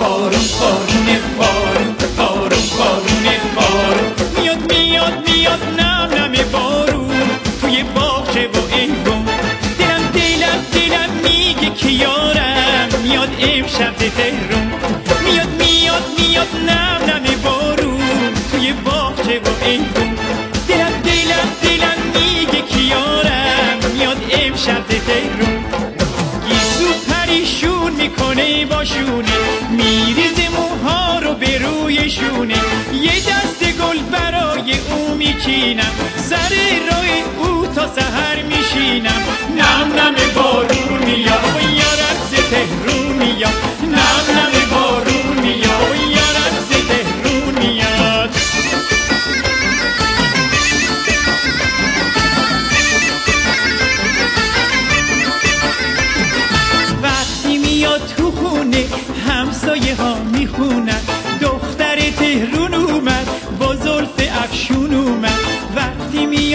بارون بارون بارون بارون بارون بارون میاد میاد میاد نم نم بارون توی باغچه و ایوون دلم دلم دلم میگه که یارم میاد امشب تهرون میاد میاد میاد نم نم بارون توی باغچه و ایوون دلم دلم دلم میگه که یارم میاد امشب تهرون گیسو پریشون می‌کنه باشونه میریز موها رو به روی شونه. یه دست گل برای او میچینم. سر راه او تا سهر میشینم. نم نم بارون میاد.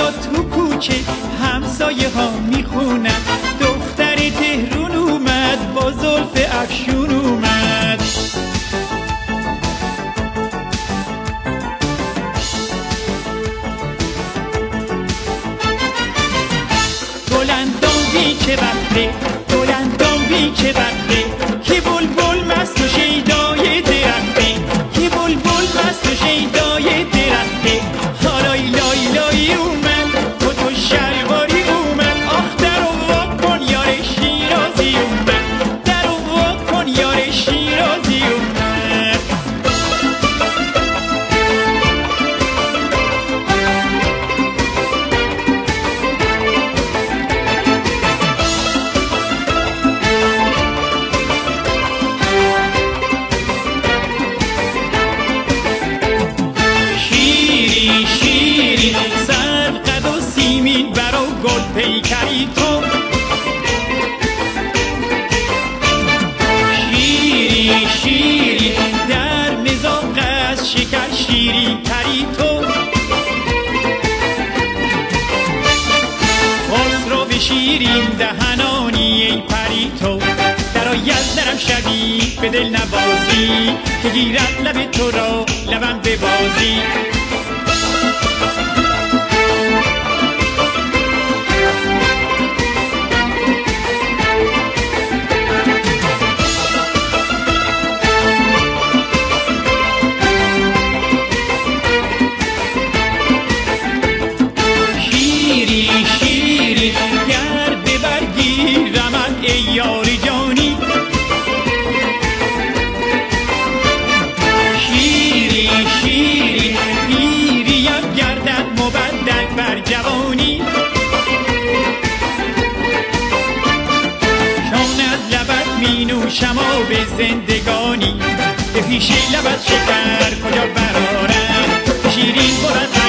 تو کوچه همسایه ها می‌خونن. دختر تهرون اومد با زلف افشون اومد. گلندام بی چه پیکری تو. شیری شیری در مزاق از شکر شیری تری تو. خسرو شیرین دهنانی ای پری تو. آید درم شبی به دل نبازی که گیرد لب تو را لبم ببازی. نوشم به زندگانی به پیش لبت شکر کجا برارم شیرین خورد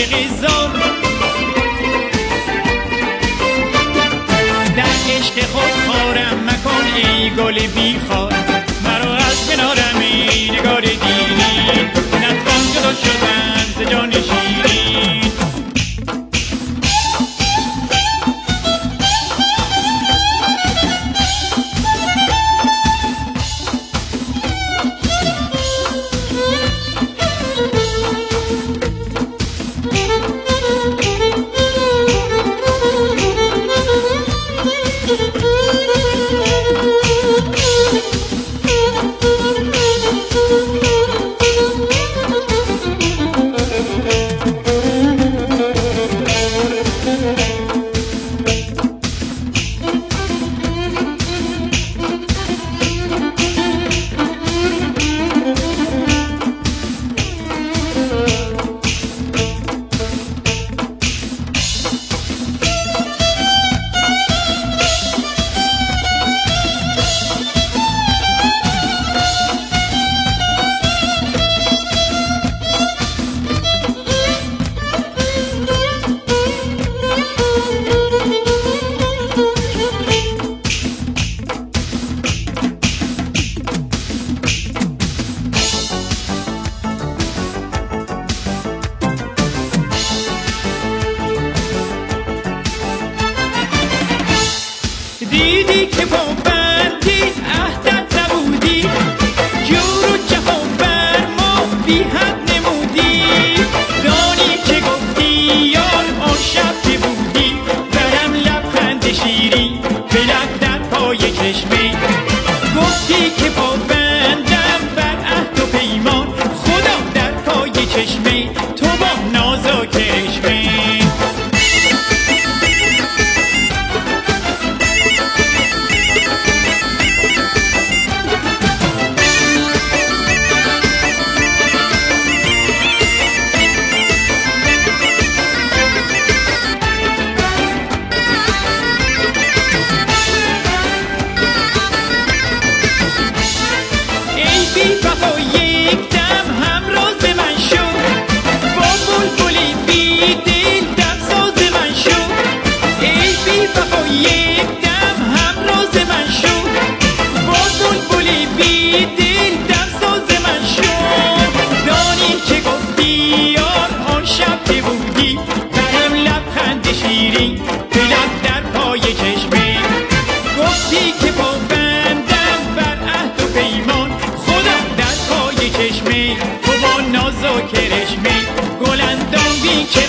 با عاشق زار در عشق خود خارم مکن ای گل بیخار دیدی که با بندی عهدت نبودی. جور و جفا بر ما بی حد نمودی. دانی که گفتی یار آن شب که بودی. برم لبخند شیری شیری شیرین در پای چشمه گفتی که با بندم بر عهد و پیمان خودم در پای چشمه تو با ناز و کرشمه گلندان بی که